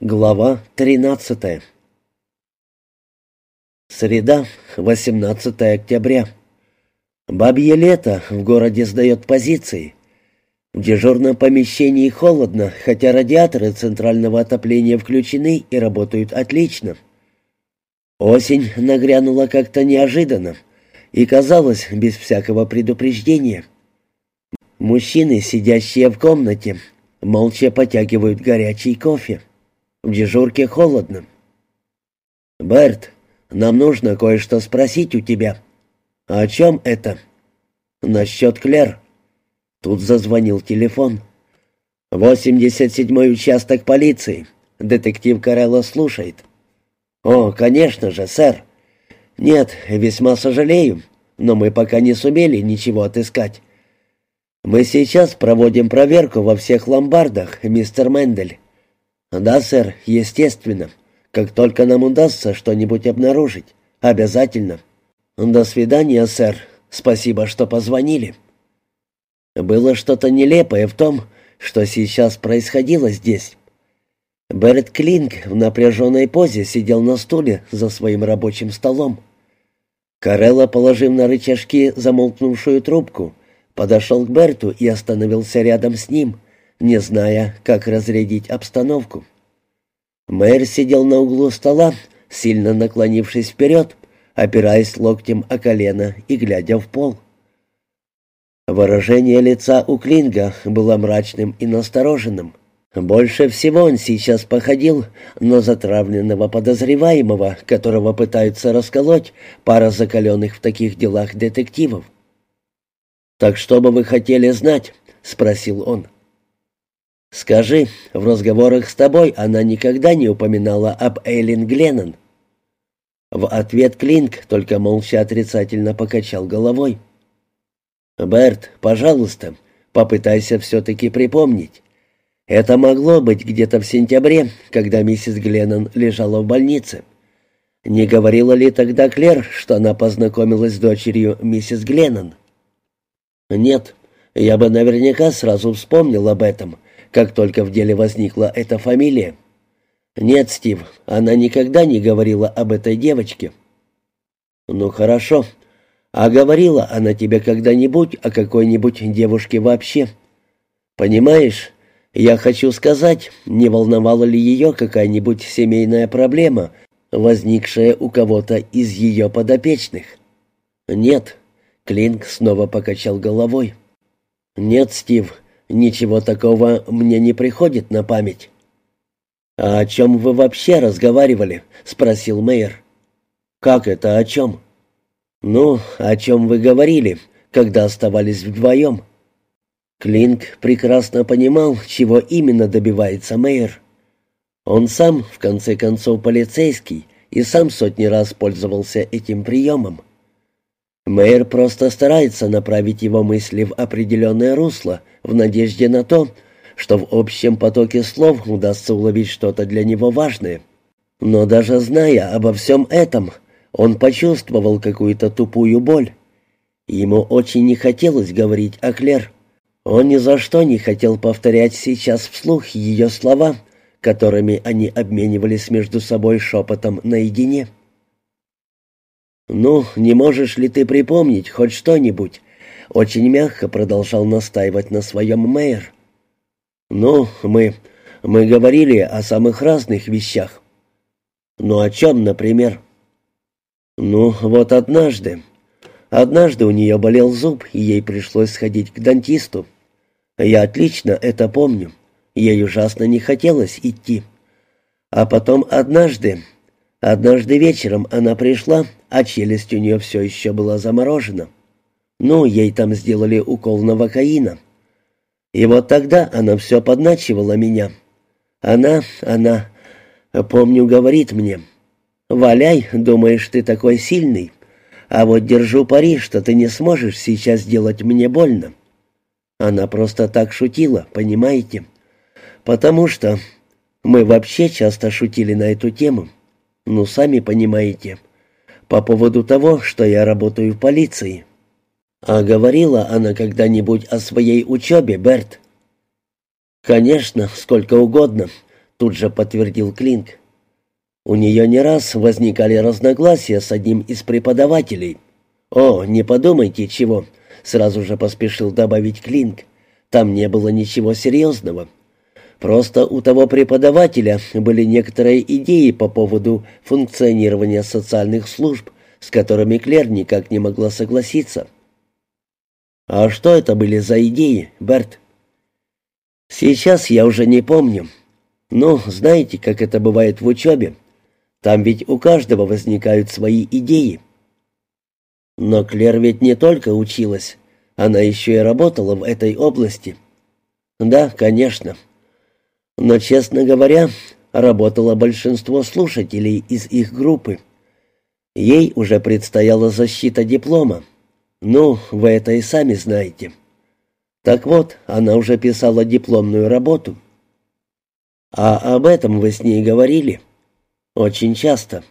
Глава 13 Среда, 18 октября. Бабье лето в городе сдает позиции. В дежурном помещении холодно, хотя радиаторы центрального отопления включены и работают отлично. Осень нагрянула как-то неожиданно и, казалось, без всякого предупреждения. Мужчины, сидящие в комнате, молча потягивают горячий кофе. В дежурке холодно. «Берт, нам нужно кое-что спросить у тебя». «О чем это?» «Насчет Клер». Тут зазвонил телефон. «Восемьдесят седьмой участок полиции. Детектив Карелло слушает». «О, конечно же, сэр. Нет, весьма сожалею, но мы пока не сумели ничего отыскать. Мы сейчас проводим проверку во всех ломбардах, мистер Мендель. «Да, сэр, естественно. Как только нам удастся что-нибудь обнаружить. Обязательно. До свидания, сэр. Спасибо, что позвонили». Было что-то нелепое в том, что сейчас происходило здесь. Берет Клинк в напряженной позе сидел на стуле за своим рабочим столом. Карелла, положив на рычажки замолкнувшую трубку, подошел к Берту и остановился рядом с ним — не зная, как разрядить обстановку. Мэр сидел на углу стола, сильно наклонившись вперед, опираясь локтем о колено и глядя в пол. Выражение лица у Клинга было мрачным и настороженным. Больше всего он сейчас походил на затравленного подозреваемого, которого пытаются расколоть пара закаленных в таких делах детективов. «Так что бы вы хотели знать?» — спросил он. «Скажи, в разговорах с тобой она никогда не упоминала об Эйлин Гленнон?» В ответ Клинк только молча отрицательно покачал головой. «Берт, пожалуйста, попытайся все-таки припомнить. Это могло быть где-то в сентябре, когда миссис Гленнон лежала в больнице. Не говорила ли тогда Клер, что она познакомилась с дочерью миссис Гленнон?» «Нет, я бы наверняка сразу вспомнил об этом», как только в деле возникла эта фамилия. Нет, Стив, она никогда не говорила об этой девочке. Ну хорошо. А говорила она тебе когда-нибудь о какой-нибудь девушке вообще? Понимаешь, я хочу сказать, не волновала ли ее какая-нибудь семейная проблема, возникшая у кого-то из ее подопечных? Нет. Клинк снова покачал головой. Нет, Стив, Ничего такого мне не приходит на память. «А о чем вы вообще разговаривали?» — спросил мэр. «Как это о чем?» «Ну, о чем вы говорили, когда оставались вдвоем?» Клинк прекрасно понимал, чего именно добивается мэр. Он сам, в конце концов, полицейский, и сам сотни раз пользовался этим приемом. Мэр просто старается направить его мысли в определенное русло, в надежде на то, что в общем потоке слов удастся уловить что-то для него важное. Но даже зная обо всем этом, он почувствовал какую-то тупую боль. Ему очень не хотелось говорить о Клер. Он ни за что не хотел повторять сейчас вслух ее слова, которыми они обменивались между собой шепотом наедине. «Ну, не можешь ли ты припомнить хоть что-нибудь?» Очень мягко продолжал настаивать на своем мэр. «Ну, мы... мы говорили о самых разных вещах». «Ну, о чем, например?» «Ну, вот однажды. Однажды у нее болел зуб, и ей пришлось сходить к дантисту. Я отлично это помню. Ей ужасно не хотелось идти. А потом однажды Однажды вечером она пришла, а челюсть у нее все еще была заморожена. Ну, ей там сделали укол новокаина. И вот тогда она все подначивала меня. Она, она, помню, говорит мне, «Валяй, думаешь, ты такой сильный, а вот держу пари, что ты не сможешь сейчас сделать мне больно». Она просто так шутила, понимаете? Потому что мы вообще часто шутили на эту тему. Ну, сами понимаете. По поводу того, что я работаю в полиции. А говорила она когда-нибудь о своей учебе, Берт? Конечно, сколько угодно. тут же подтвердил Клинк. У нее не раз возникали разногласия с одним из преподавателей. «О, не подумайте чего», — сразу же поспешил добавить Клинк. «Там не было ничего серьезного. Просто у того преподавателя были некоторые идеи по поводу функционирования социальных служб, с которыми Клер никак не могла согласиться». «А что это были за идеи, Берт?» «Сейчас я уже не помню. Ну, знаете, как это бывает в учебе. Там ведь у каждого возникают свои идеи. Но Клер ведь не только училась, она еще и работала в этой области. Да, конечно. Но, честно говоря, работало большинство слушателей из их группы. Ей уже предстояла защита диплома. Ну, вы это и сами знаете. Так вот, она уже писала дипломную работу. А об этом вы с ней говорили? Очень часто.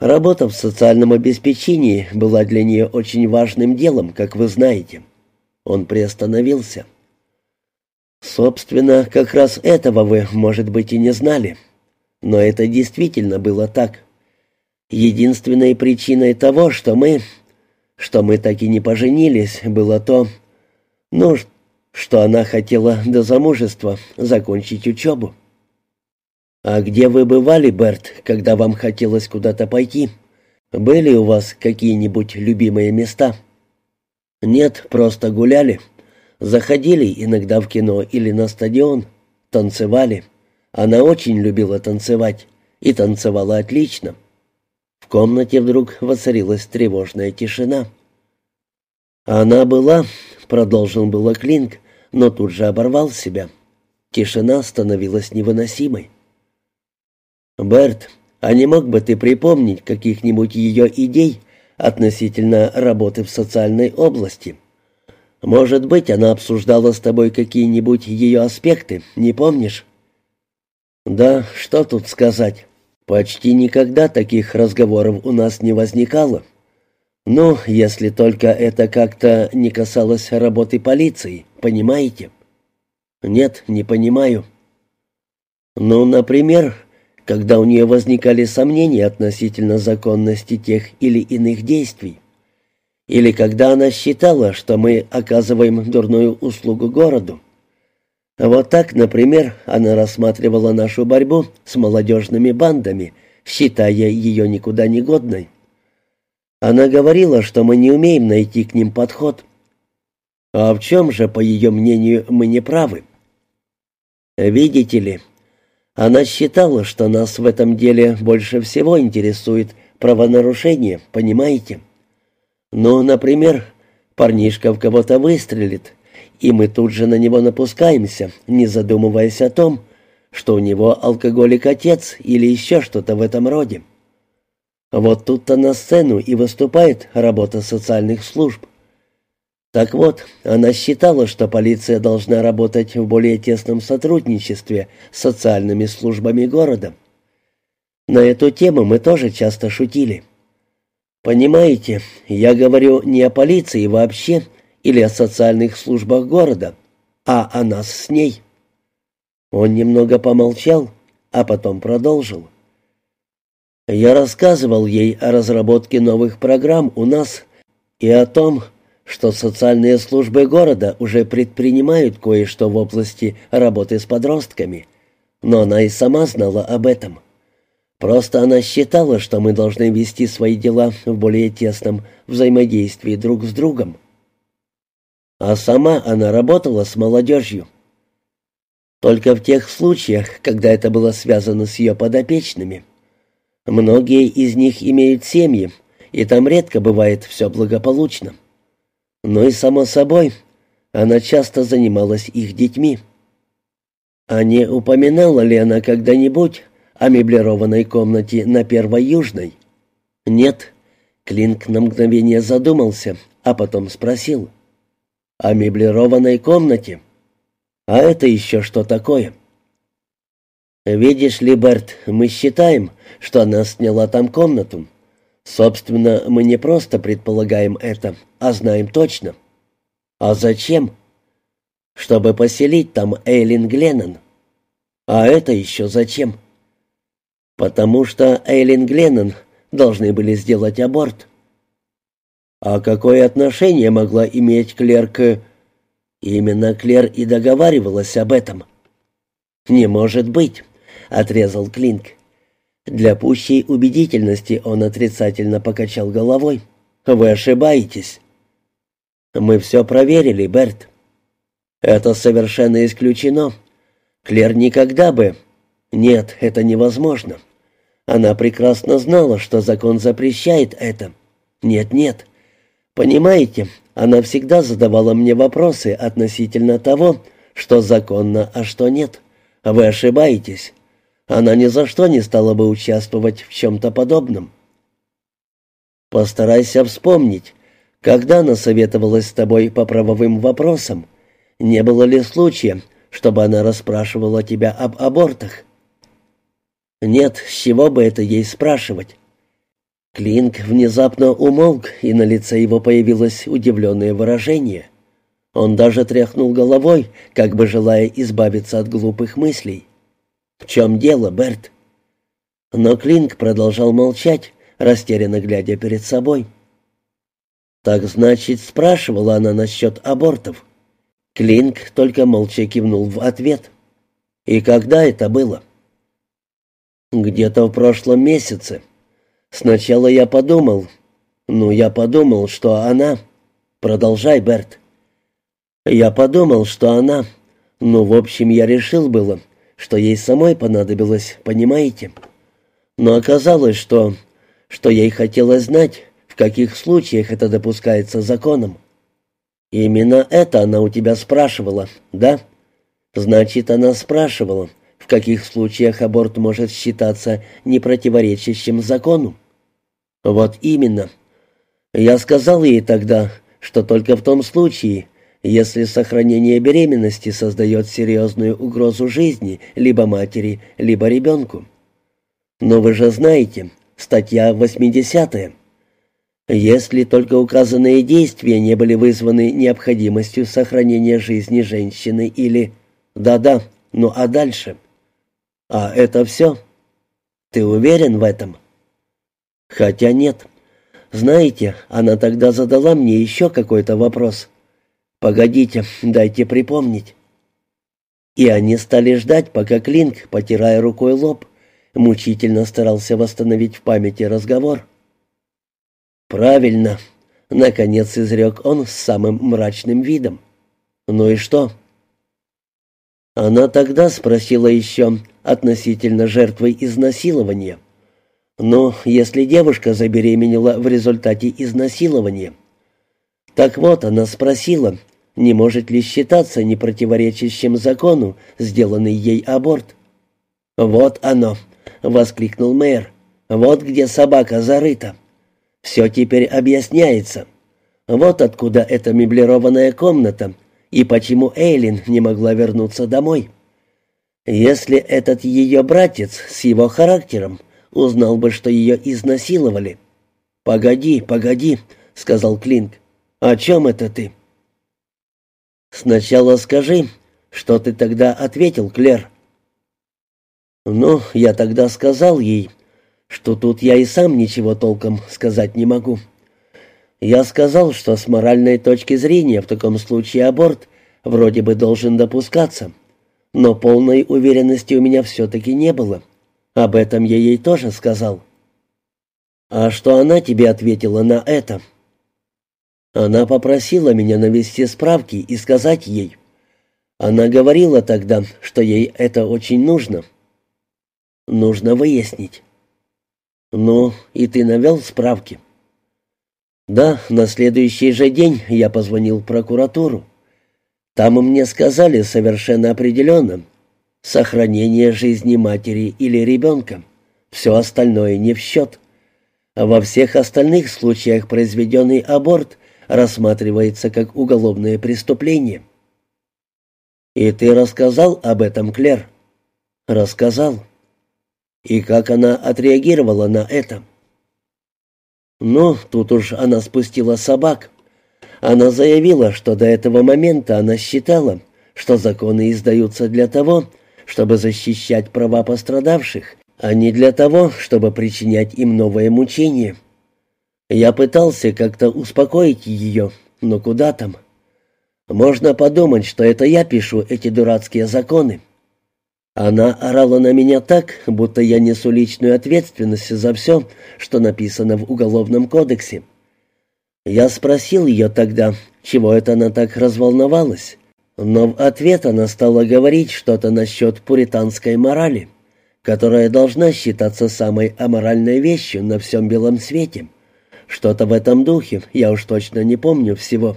Работа в социальном обеспечении была для нее очень важным делом, как вы знаете. Он приостановился. Собственно, как раз этого вы, может быть, и не знали. Но это действительно было так. Единственной причиной того, что мы... что мы так и не поженились, было то... ну, что она хотела до замужества закончить учебу. «А где вы бывали, Берт, когда вам хотелось куда-то пойти? Были у вас какие-нибудь любимые места?» «Нет, просто гуляли. Заходили иногда в кино или на стадион. Танцевали. Она очень любила танцевать. И танцевала отлично». В комнате вдруг воцарилась тревожная тишина. «Она была...» — продолжил было Клинк, но тут же оборвал себя. Тишина становилась невыносимой. «Берт, а не мог бы ты припомнить каких-нибудь ее идей относительно работы в социальной области? Может быть, она обсуждала с тобой какие-нибудь ее аспекты, не помнишь?» «Да, что тут сказать. Почти никогда таких разговоров у нас не возникало. Ну, если только это как-то не касалось работы полиции, понимаете?» «Нет, не понимаю». «Ну, например, когда у нее возникали сомнения относительно законности тех или иных действий, или когда она считала, что мы оказываем дурную услугу городу. Вот так, например, она рассматривала нашу борьбу с молодежными бандами, считая ее никуда не годной. Она говорила, что мы не умеем найти к ним подход. А в чем же, по ее мнению, мы не правы? Видите ли, она считала, что нас в этом деле больше всего интересует правонарушение, понимаете? Ну, например, парнишка в кого-то выстрелит, и мы тут же на него напускаемся, не задумываясь о том, что у него алкоголик-отец или еще что-то в этом роде. Вот тут-то на сцену и выступает работа социальных служб. Так вот, она считала, что полиция должна работать в более тесном сотрудничестве с социальными службами города. На эту тему мы тоже часто шутили. Понимаете, я говорю не о полиции вообще или о социальных службах города, а о нас с ней. Он немного помолчал, а потом продолжил. Я рассказывал ей о разработке новых программ у нас и о том, что социальные службы города уже предпринимают кое-что в области работы с подростками, но она и сама знала об этом. Просто она считала, что мы должны вести свои дела в более тесном взаимодействии друг с другом. А сама она работала с молодежью. Только в тех случаях, когда это было связано с ее подопечными. Многие из них имеют семьи, и там редко бывает все благополучно. Ну и, само собой, она часто занималась их детьми. А не упоминала ли она когда-нибудь о меблированной комнате на Первой Южной? Нет. Клинк на мгновение задумался, а потом спросил. О меблированной комнате? А это еще что такое? Видишь ли, Берт, мы считаем, что она сняла там комнату. Собственно, мы не просто предполагаем это, а знаем точно. А зачем? Чтобы поселить там Эйлин Гленнон. «А это еще зачем?» «Потому что Эйлин Гленнон должны были сделать аборт». «А какое отношение могла иметь Клер к...» «Именно Клер и договаривалась об этом». «Не может быть», — отрезал Клинк. Для пущей убедительности он отрицательно покачал головой. «Вы ошибаетесь». «Мы все проверили, Берт». «Это совершенно исключено. Клер никогда бы...» «Нет, это невозможно. Она прекрасно знала, что закон запрещает это. Нет-нет. Понимаете, она всегда задавала мне вопросы относительно того, что законно, а что нет. Вы ошибаетесь. Она ни за что не стала бы участвовать в чем-то подобном. Постарайся вспомнить, когда она советовалась с тобой по правовым вопросам, не было ли случая, чтобы она расспрашивала тебя об абортах? Нет, с чего бы это ей спрашивать? Клинк внезапно умолк, и на лице его появилось удивленное выражение. Он даже тряхнул головой, как бы желая избавиться от глупых мыслей. «В чем дело, Берт?» Но Клинк продолжал молчать, растерянно глядя перед собой. «Так значит, спрашивала она насчет абортов?» Клинк только молча кивнул в ответ. «И когда это было?» «Где-то в прошлом месяце. Сначала я подумал... Ну, я подумал, что она...» «Продолжай, Берт». «Я подумал, что она...» «Ну, в общем, я решил было, что ей самой понадобилось, понимаете? Но оказалось, что... что ей хотелось знать, в каких случаях это допускается законом. Именно это она у тебя спрашивала, да? Значит, она спрашивала, в каких случаях аборт может считаться непротиворечащим закону. Вот именно. Я сказал ей тогда, что только в том случае, если сохранение беременности создает серьезную угрозу жизни либо матери, либо ребенку. Но вы же знаете, статья 80 Если только указанные действия не были вызваны необходимостью сохранения жизни женщины или... Да-да, ну а дальше? А это все? Ты уверен в этом? Хотя нет. Знаете, она тогда задала мне еще какой-то вопрос. «Погодите, дайте припомнить». И они стали ждать, пока Клинк, потирая рукой лоб, мучительно старался восстановить в памяти разговор. «Правильно», — наконец изрек он с самым мрачным видом. «Ну и что?» Она тогда спросила еще относительно жертвы изнасилования. «Ну, если девушка забеременела в результате изнасилования?» Так вот, она спросила, не может ли считаться непротиворечащим закону сделанный ей аборт. «Вот оно!» — воскликнул мэр. «Вот где собака зарыта. Все теперь объясняется. Вот откуда эта меблированная комната и почему Эйлин не могла вернуться домой. Если этот ее братец с его характером узнал бы, что ее изнасиловали...» «Погоди, погоди», — сказал Клинк. «О чем это ты?» «Сначала скажи, что ты тогда ответил, Клер?» «Ну, я тогда сказал ей, что тут я и сам ничего толком сказать не могу. Я сказал, что с моральной точки зрения в таком случае аборт вроде бы должен допускаться, но полной уверенности у меня все-таки не было. Об этом я ей тоже сказал». «А что она тебе ответила на это?» Она попросила меня навести справки и сказать ей. Она говорила тогда, что ей это очень нужно. Нужно выяснить. Ну, и ты навел справки? Да, на следующий же день я позвонил в прокуратуру. Там мне сказали совершенно определенно. Сохранение жизни матери или ребенка. Все остальное не в счет. Во всех остальных случаях произведенный аборт рассматривается как уголовное преступление. И ты рассказал об этом, Клер? Рассказал. И как она отреагировала на это? Ну, тут уж она спустила собак. Она заявила, что до этого момента она считала, что законы издаются для того, чтобы защищать права пострадавших, а не для того, чтобы причинять им новые мучения. Я пытался как-то успокоить ее, но куда там? Можно подумать, что это я пишу эти дурацкие законы. Она орала на меня так, будто я несу личную ответственность за все, что написано в Уголовном кодексе. Я спросил ее тогда, чего это она так разволновалась, но в ответ она стала говорить что-то насчет пуританской морали, которая должна считаться самой аморальной вещью на всем белом свете. Что-то в этом духе, я уж точно не помню всего.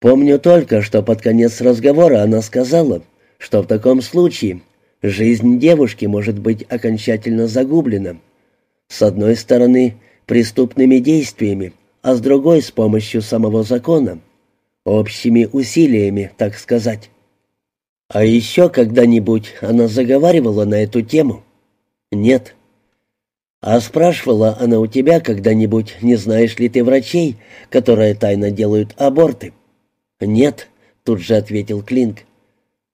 Помню только, что под конец разговора она сказала, что в таком случае жизнь девушки может быть окончательно загублена. С одной стороны, преступными действиями, а с другой — с помощью самого закона. Общими усилиями, так сказать. А еще когда-нибудь она заговаривала на эту тему? Нет. А спрашивала она у тебя когда-нибудь, не знаешь ли ты врачей, которые тайно делают аборты? «Нет», — тут же ответил Клинк.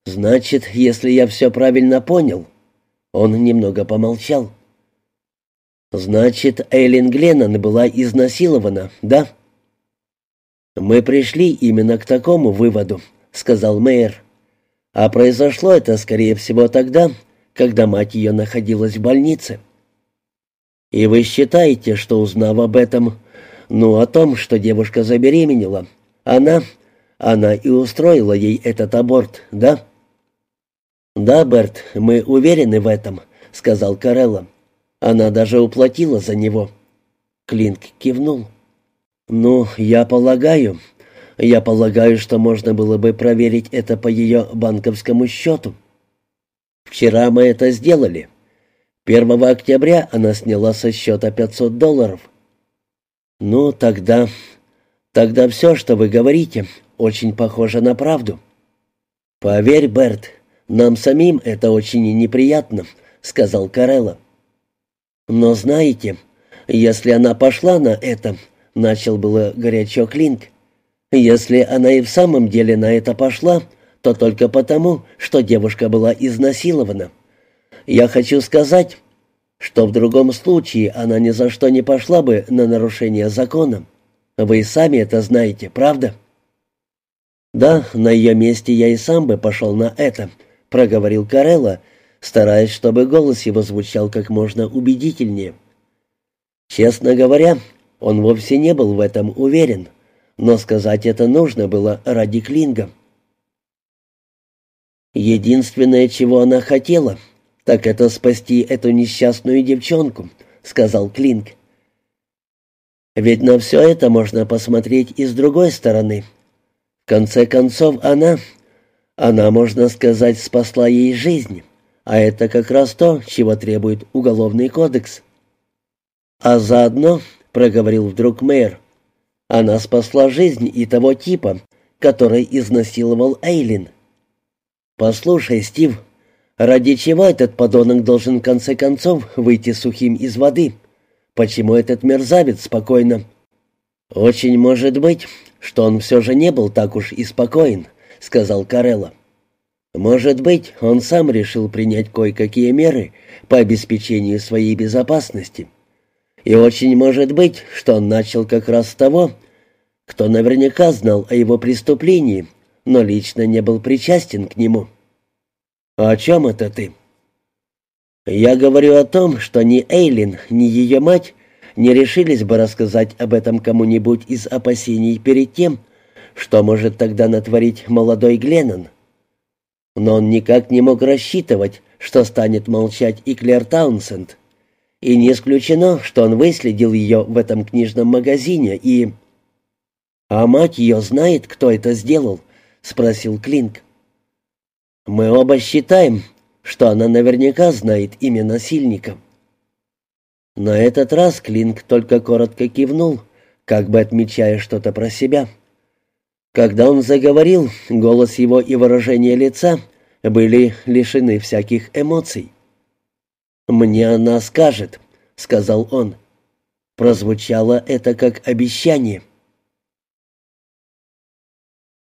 «Значит, если я все правильно понял...» Он немного помолчал. «Значит, Эйлин Гленнон была изнасилована, да?» «Мы пришли именно к такому выводу», — сказал мэр. «А произошло это, скорее всего, тогда, когда мать ее находилась в больнице». «И вы считаете, что, узнав об этом, ну, о том, что девушка забеременела, она, она и устроила ей этот аборт, да?» «Да, Берт, мы уверены в этом», — сказал Карелла. «Она даже уплатила за него». Клинк кивнул. «Ну, я полагаю, я полагаю, что можно было бы проверить это по ее банковскому счету. Вчера мы это сделали. 1 октября она сняла со счета 500 долларов. Ну, тогда... Тогда все, что вы говорите, очень похоже на правду. Поверь, Берт, нам самим это очень неприятно, сказал Карелла. Но знаете, если она пошла на это, начал было горячо Клинк. Если она и в самом деле на это пошла, то только потому, что девушка была изнасилована. Я хочу сказать, что в другом случае она ни за что не пошла бы на нарушение закона. Вы сами это знаете, правда?» «Да, на ее месте я и сам бы пошел на это», — проговорил Карелла, стараясь, чтобы голос его звучал как можно убедительнее. Честно говоря, он вовсе не был в этом уверен, но сказать это нужно было ради Клинга. «Единственное, чего она хотела, так это спасти эту несчастную девчонку», — сказал Клинг. «Ведь на все это можно посмотреть и с другой стороны», в конце концов, она, она, можно сказать, спасла ей жизнь, а это как раз то, чего требует Уголовный кодекс. А заодно, проговорил вдруг мэр, она спасла жизнь и того типа, который изнасиловал Эйлин. «Послушай, Стив, ради чего этот подонок должен в конце концов выйти сухим из воды? Почему этот мерзавец спокойно?» «Очень может быть, что он все же не был так уж и спокоен», — сказал Карелла. «Может быть, он сам решил принять кое-какие меры по обеспечению своей безопасности. И очень может быть, что он начал как раз с того, кто наверняка знал о его преступлении, но лично не был причастен к нему». «О чем это ты?» «Я говорю о том, что ни Эйлин, ни ее мать не решились бы рассказать об этом кому-нибудь из опасений перед тем, что может тогда натворить молодой Гленнон. Но он никак не мог рассчитывать, что станет молчать и Клэр Таунсенд. И не исключено, что он выследил ее в этом книжном магазине и... «А мать ее знает, кто это сделал?» — спросил Клинк. «Мы оба считаем, что она наверняка знает имя насильника». На этот раз Клинк только коротко кивнул, как бы отмечая что-то про себя. Когда он заговорил, голос его и выражение лица были лишены всяких эмоций. «Мне она скажет», — сказал он. Прозвучало это как обещание.